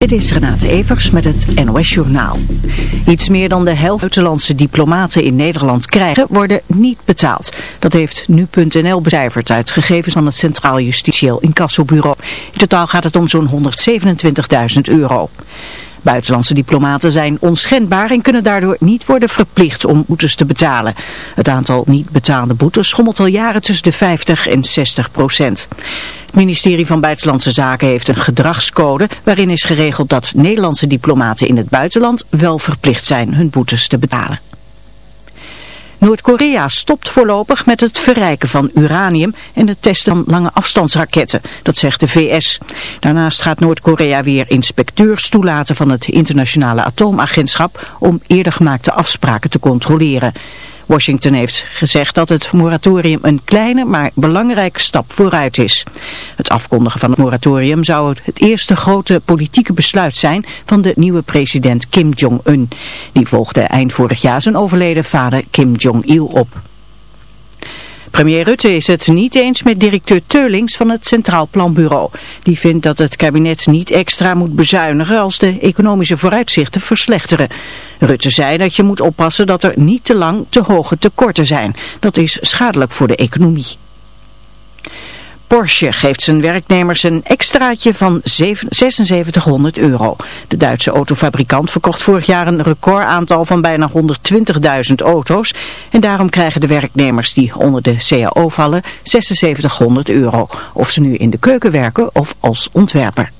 Dit is Renate Evers met het NOS Journaal. Iets meer dan de helft buitenlandse diplomaten in Nederland krijgen, worden niet betaald. Dat heeft nu.nl becijferd uit gegevens van het Centraal Justitieel Incassobureau. In totaal gaat het om zo'n 127.000 euro. Buitenlandse diplomaten zijn onschendbaar en kunnen daardoor niet worden verplicht om boetes te betalen. Het aantal niet betaalde boetes schommelt al jaren tussen de 50 en 60 procent. Het ministerie van Buitenlandse Zaken heeft een gedragscode waarin is geregeld dat Nederlandse diplomaten in het buitenland wel verplicht zijn hun boetes te betalen. Noord-Korea stopt voorlopig met het verrijken van uranium en het testen van lange afstandsraketten, dat zegt de VS. Daarnaast gaat Noord-Korea weer inspecteurs toelaten van het internationale atoomagentschap om eerder gemaakte afspraken te controleren. Washington heeft gezegd dat het moratorium een kleine maar belangrijke stap vooruit is. Het afkondigen van het moratorium zou het eerste grote politieke besluit zijn van de nieuwe president Kim Jong-un. Die volgde eind vorig jaar zijn overleden vader Kim Jong-il op. Premier Rutte is het niet eens met directeur Teulings van het Centraal Planbureau. Die vindt dat het kabinet niet extra moet bezuinigen als de economische vooruitzichten verslechteren. Rutte zei dat je moet oppassen dat er niet te lang te hoge tekorten zijn. Dat is schadelijk voor de economie. Porsche geeft zijn werknemers een extraatje van 7600 euro. De Duitse autofabrikant verkocht vorig jaar een recordaantal van bijna 120.000 auto's. En daarom krijgen de werknemers die onder de CAO vallen 7600 euro. Of ze nu in de keuken werken of als ontwerper.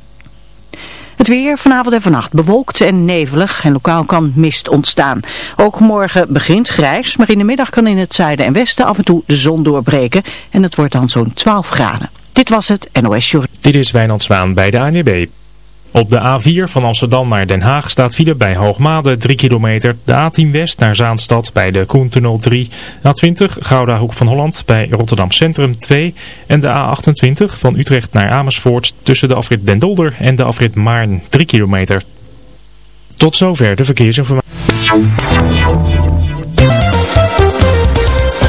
Het weer vanavond en vannacht bewolkt en nevelig en lokaal kan mist ontstaan. Ook morgen begint grijs, maar in de middag kan in het zuiden en westen af en toe de zon doorbreken en het wordt dan zo'n 12 graden. Dit was het NOS Short. Dit is Wijnand Zwaan bij de ANWB. Op de A4 van Amsterdam naar Den Haag staat file bij Hoogmade 3 kilometer. De A10 West naar Zaanstad bij de Koentunnel 3. A20 Gouda Hoek van Holland bij Rotterdam Centrum 2. En de A28 van Utrecht naar Amersfoort tussen de afrit Den Dolder en de afrit Maarn 3 kilometer. Tot zover de verkeersinformatie.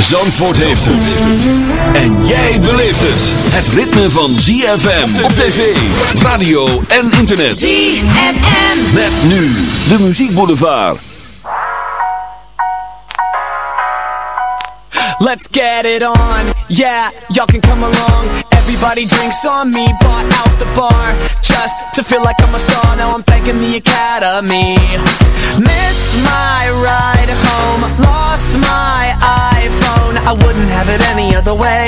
Zandvoort heeft het. En jij beleeft het. Het ritme van ZFM op tv, radio en internet. ZFM. Met nu de muziekboulevard. Let's get it on. Yeah, y'all can come along. Everybody drinks on me, bought out the bar. Just to feel like I'm a star. Now I'm thanking the academy. Missed my ride home. Lost my iPhone. I wouldn't have it any other way.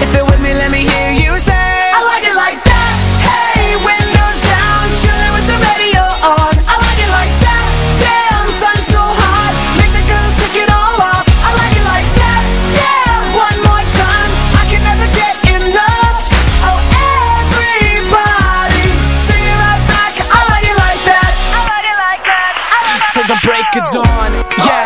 If you're with me, let me hear you say. I like it like that. Hey, windows down. Chilling with the radio on. I like it like that. Damn, sun so hot. Make the girls take it all off. I like it like that. Yeah, one more time. I can never get enough. Oh, everybody, sing it right back. I like it like that. I like it like that. I like it Till the break of dawn. Yeah,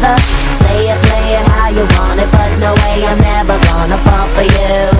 not another. Say it, play it how you want it, but no way I'm never gonna fall for you.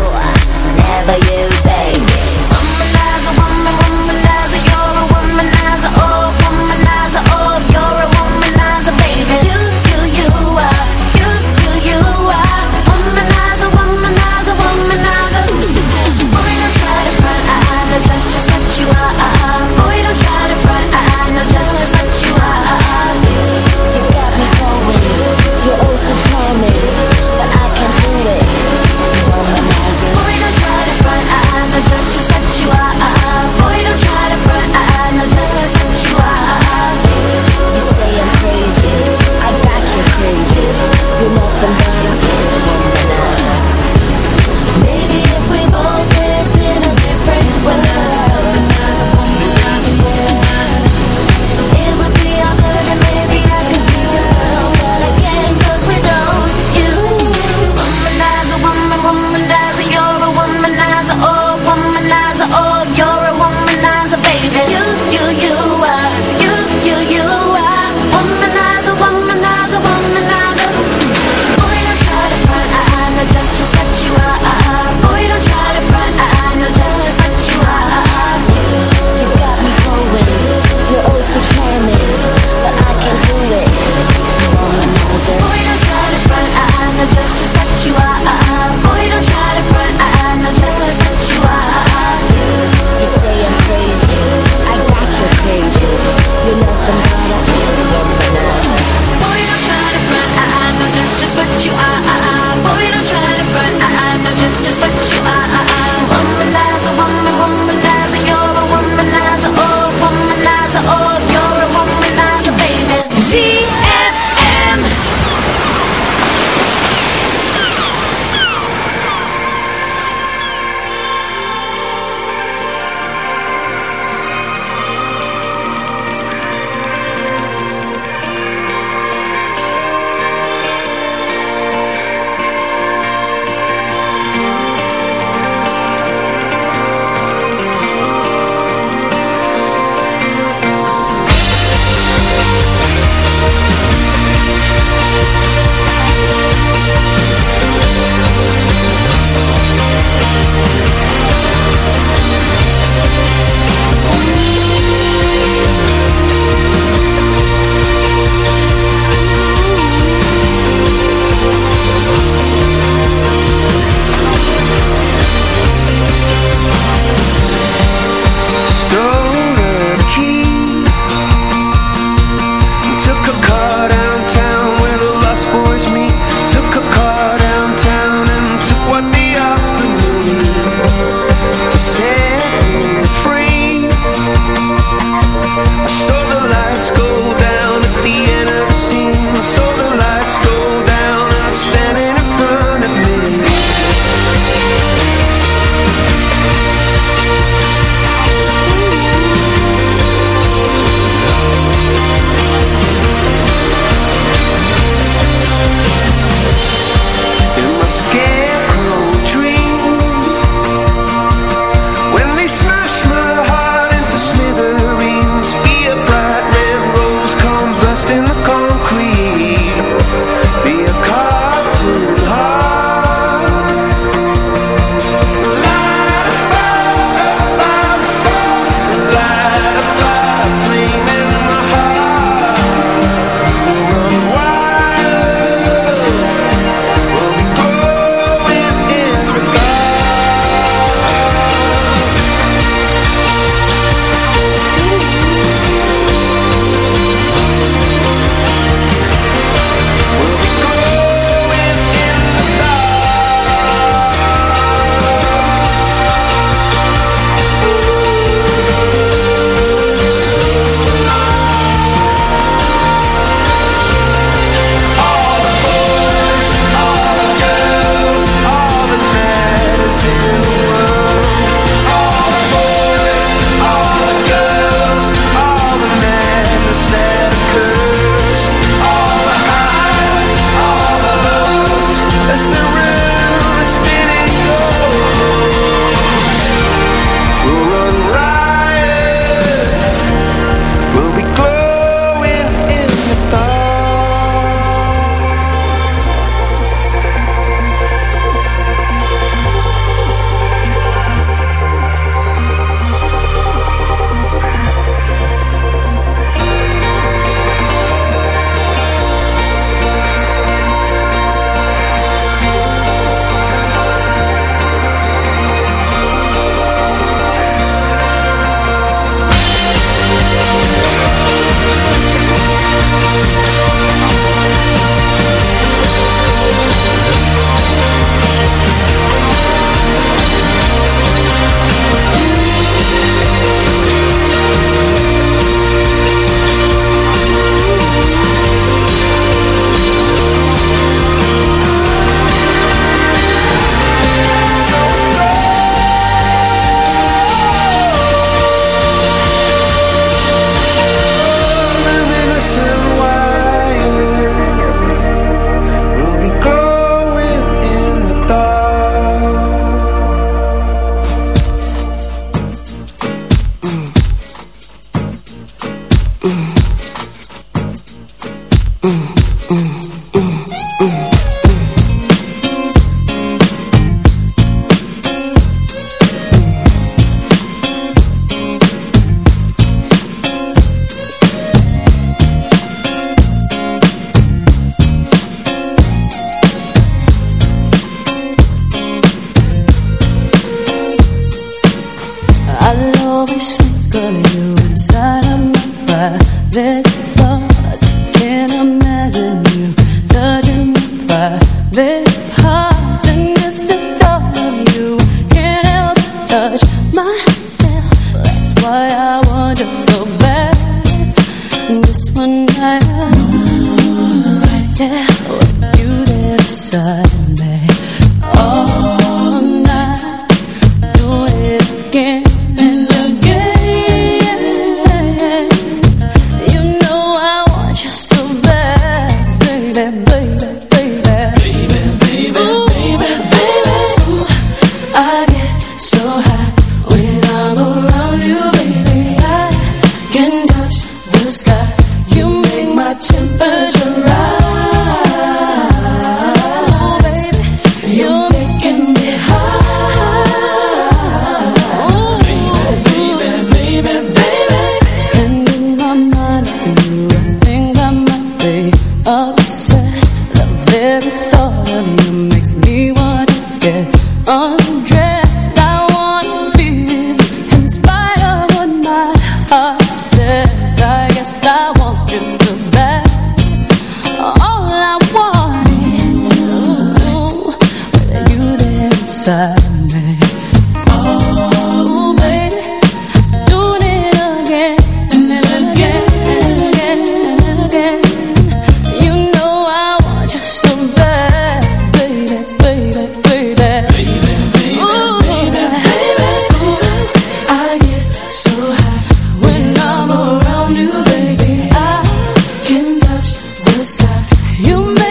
This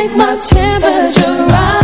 take my temperature right.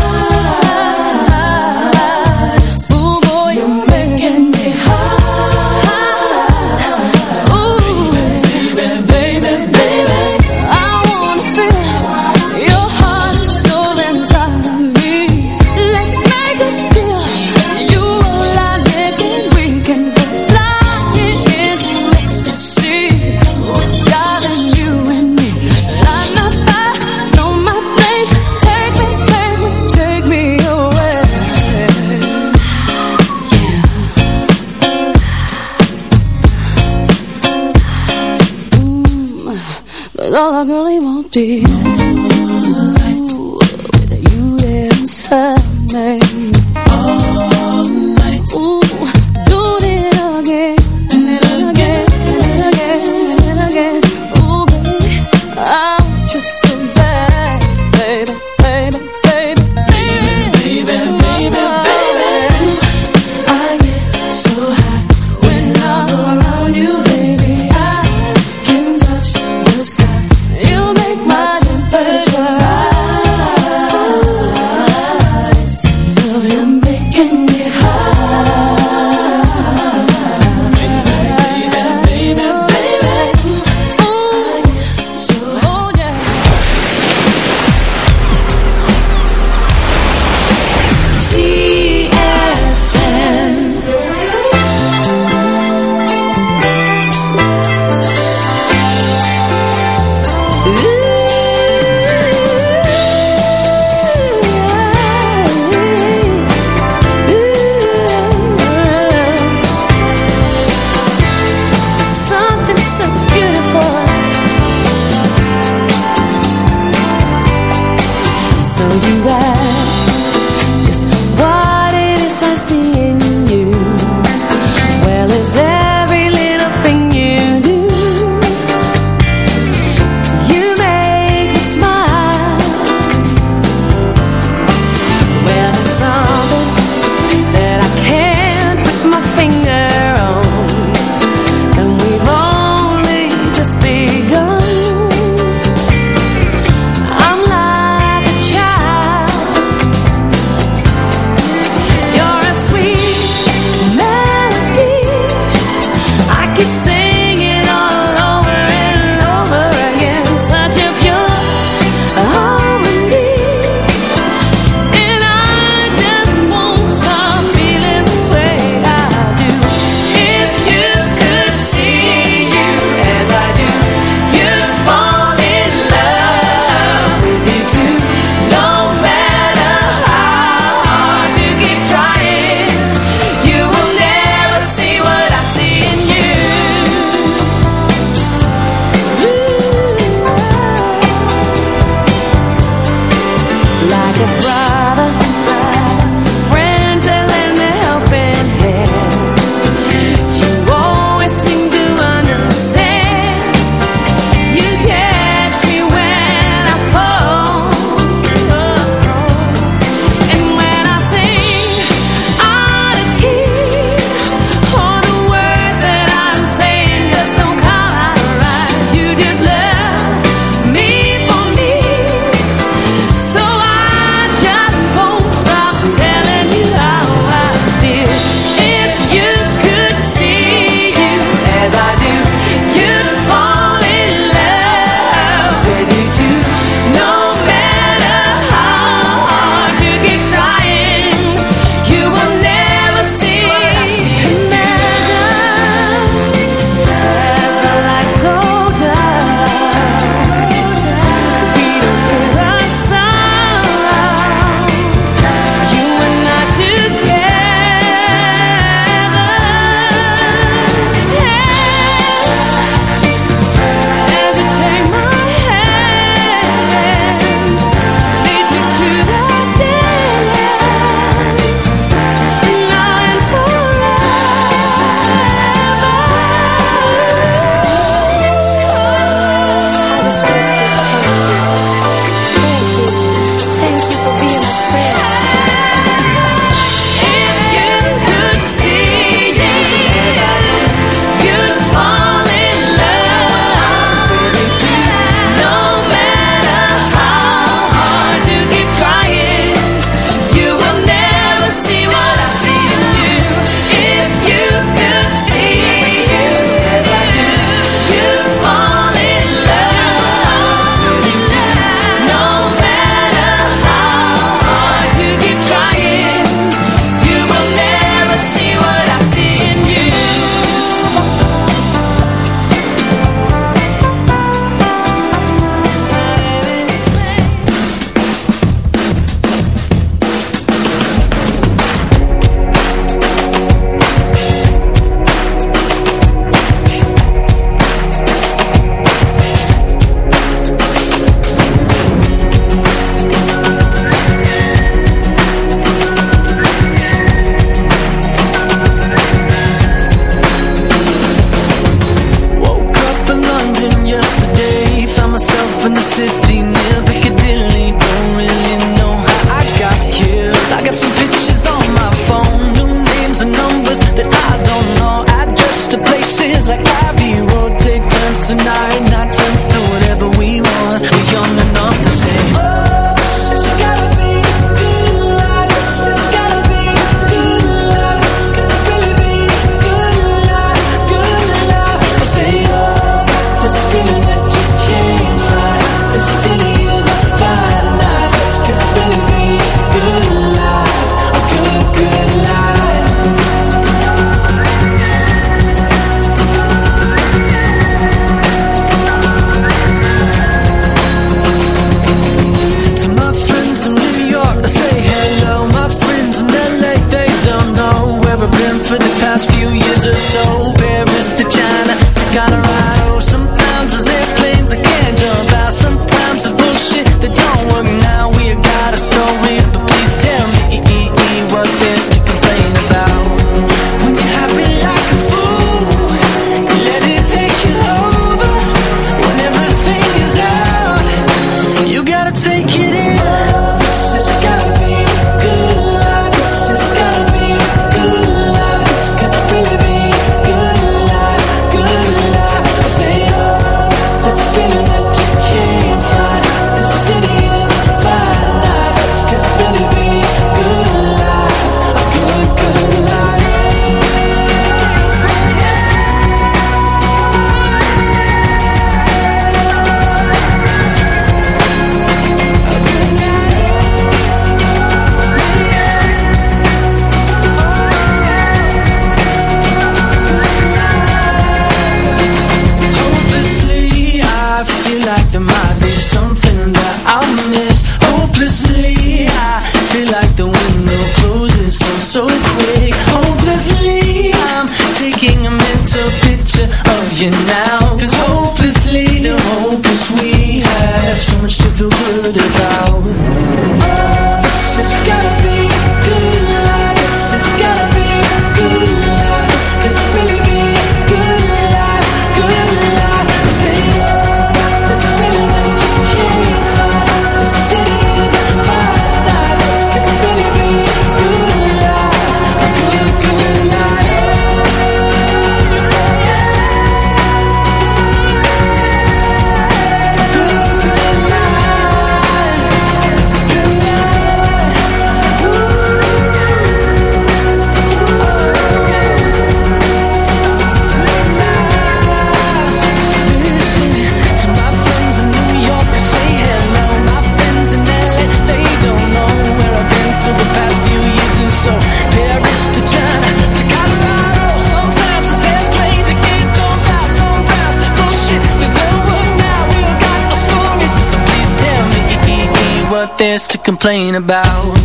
about.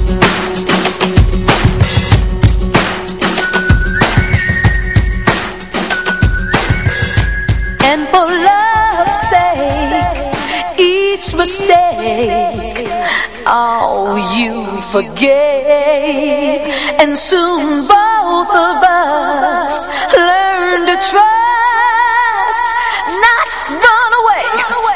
And for love's sake Each mistake Oh, you forgave. And soon both of us Learned to trust Not run away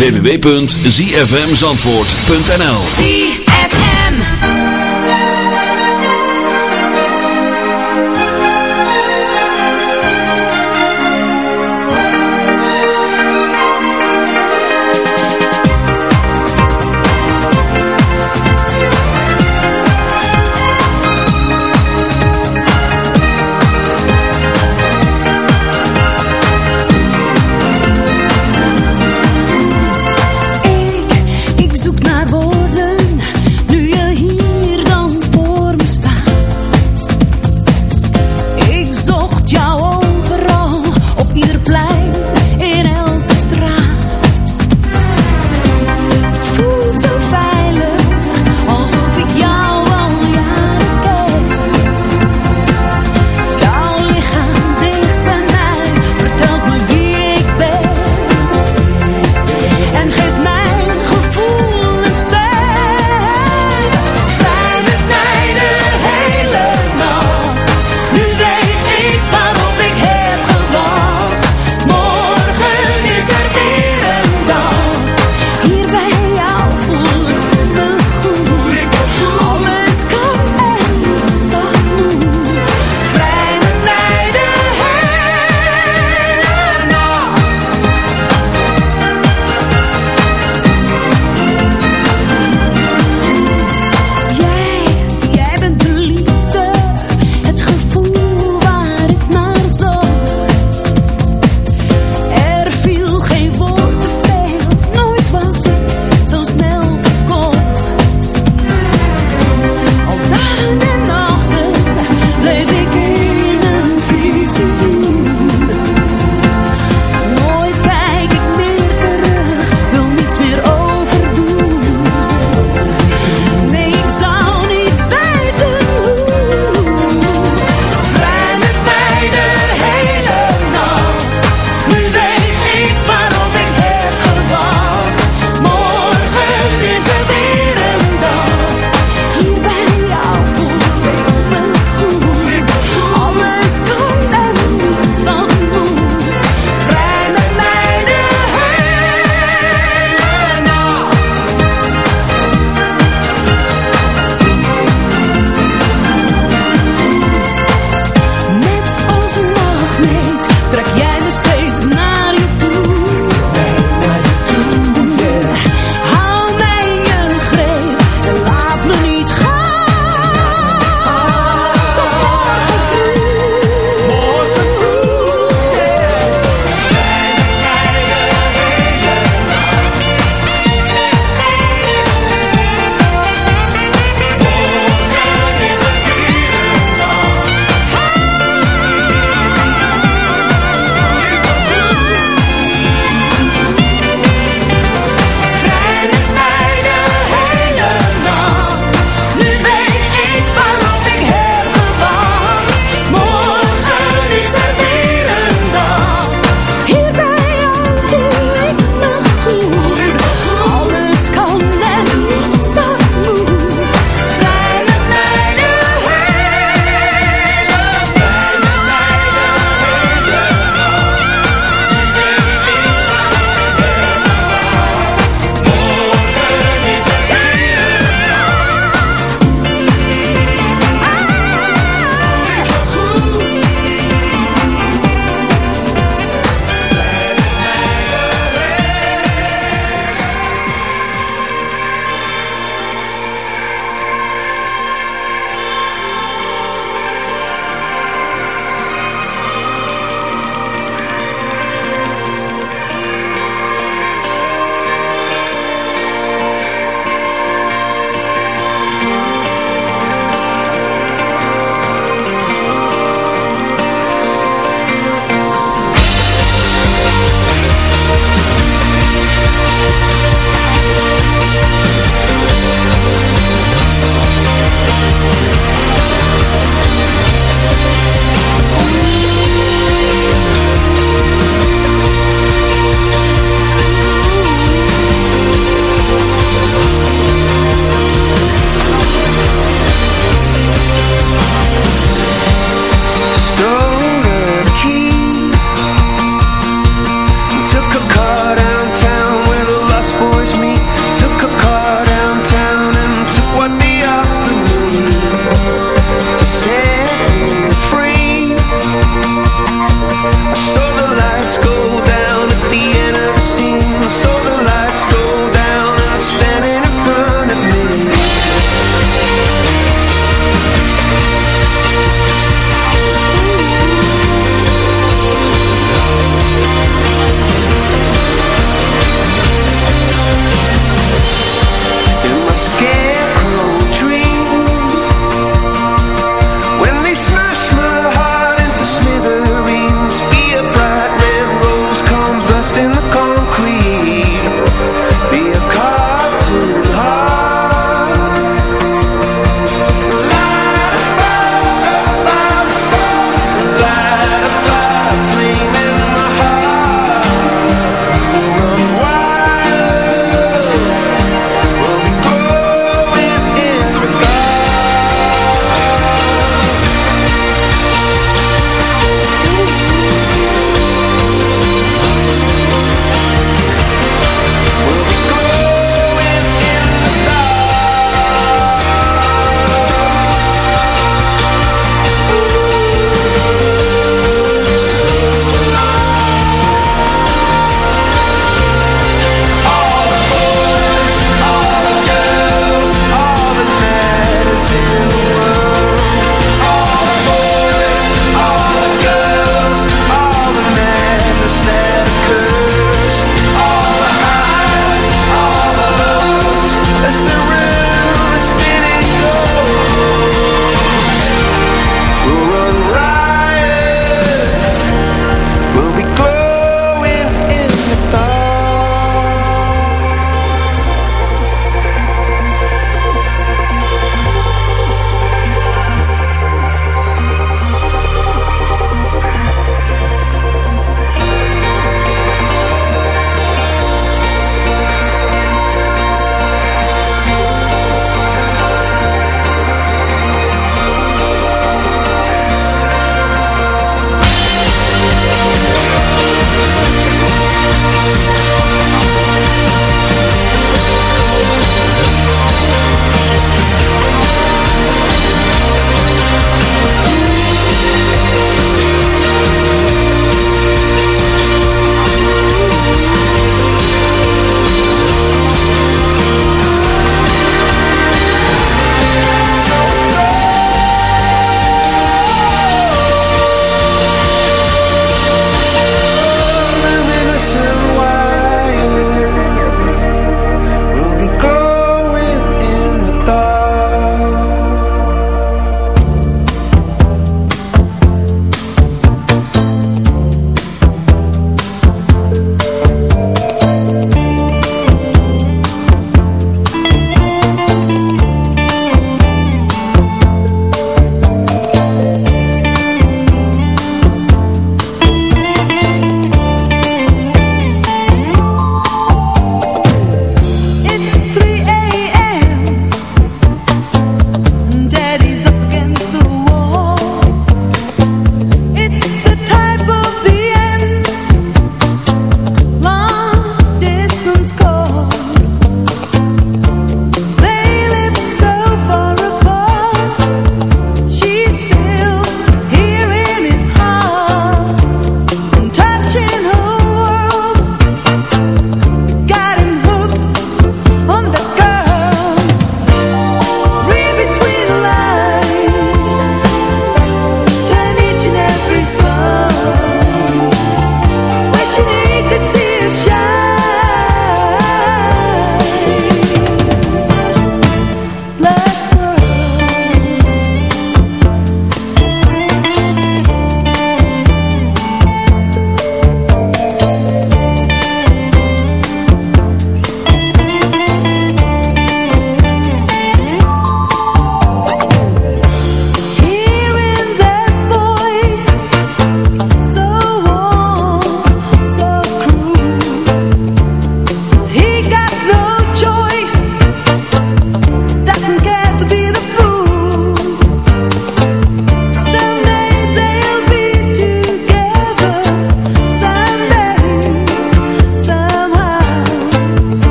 www.zfmzandvoort.nl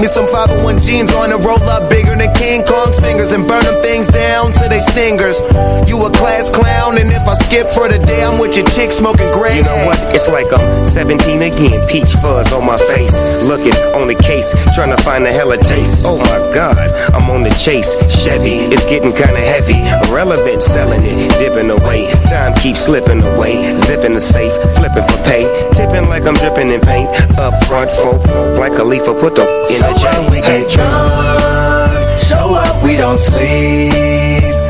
me some 501 jeans on it, roll up bigger than King Kong's fingers and burn they stingers. You a class clown, and if I skip for the day, I'm with your chick smoking gray. You know what? It's like I'm 17 again, peach fuzz on my face. Looking on the case, trying to find a hella taste. Oh my god, I'm on the chase. Chevy, it's getting kinda heavy. Irrelevant, selling it, dipping away. Time keeps slipping away. Zipping the safe, flipping for pay. Tipping like I'm dripping in paint. Up front, folk, like a leaf, put the in So the chain. what we get drunk, so up we don't sleep.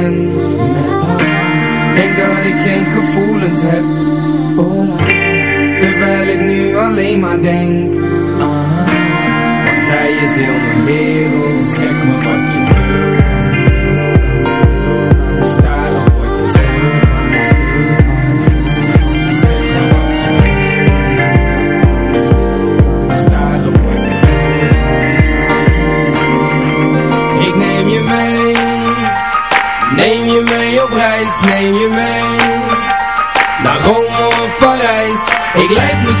gevoelens Terwijl ik nu alleen maar denk haar Want zij is heel mijn wereld. Zeg me wat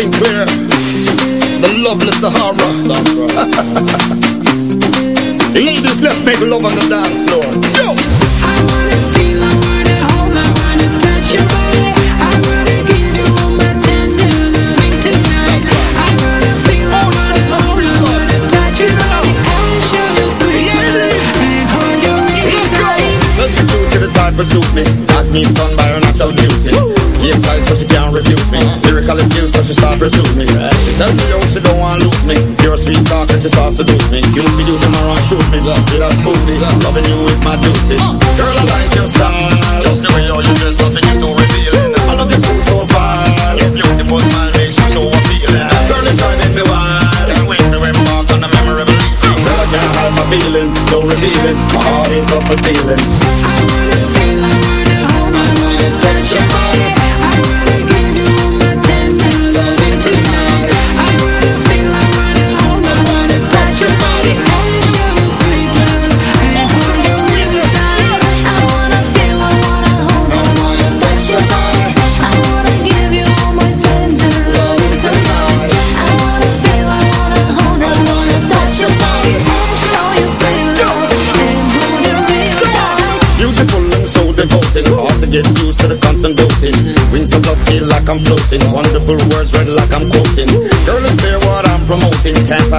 Sinclair. the lovely Sahara. Ladies, let's make love on the dance floor. Yo! I wanna feel, I wanna hold, I wanna touch your body. I wanna give you all my tender loving tonight. I wanna feel, I wanna I touch your body. And hold you real tight. Substitute to the type of suit me. Got me stunned by her natural beauty. Game tight so she can't refuse me. Lyrical skills so she start pursue me. She tell me how she don't want to lose me. Pure sweet talk and she start seduce me. You be using my run shoot me. See that booty. Loving you is my duty. Girl I like your style. Just the way how you dress, nothing is too revealing. I love your cool profile. Your beautiful smile makes you so appealing. Girl it's driving me wild. Can't wait to embark on a memorable evening. Girl I can't hide my feeling. So revealing. My heart is up for stealing.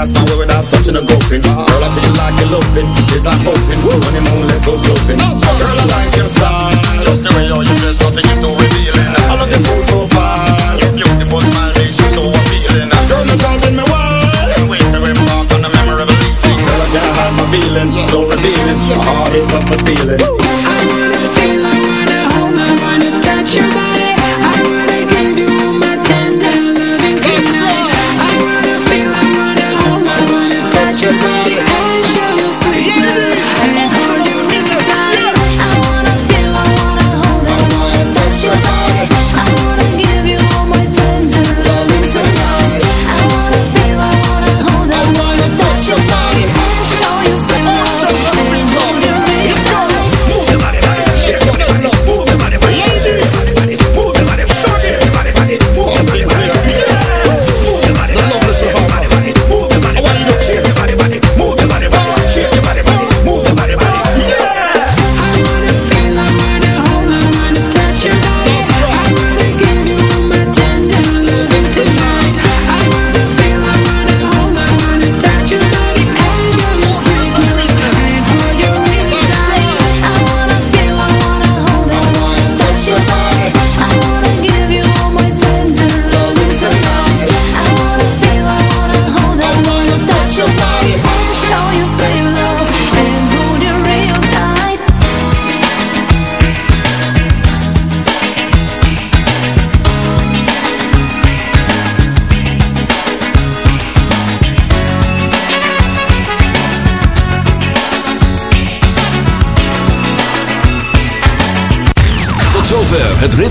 last man wearing without touching a groping. Girl, I feel like eloping. It's like hoping. Running moon, let's go sloping. Girl, I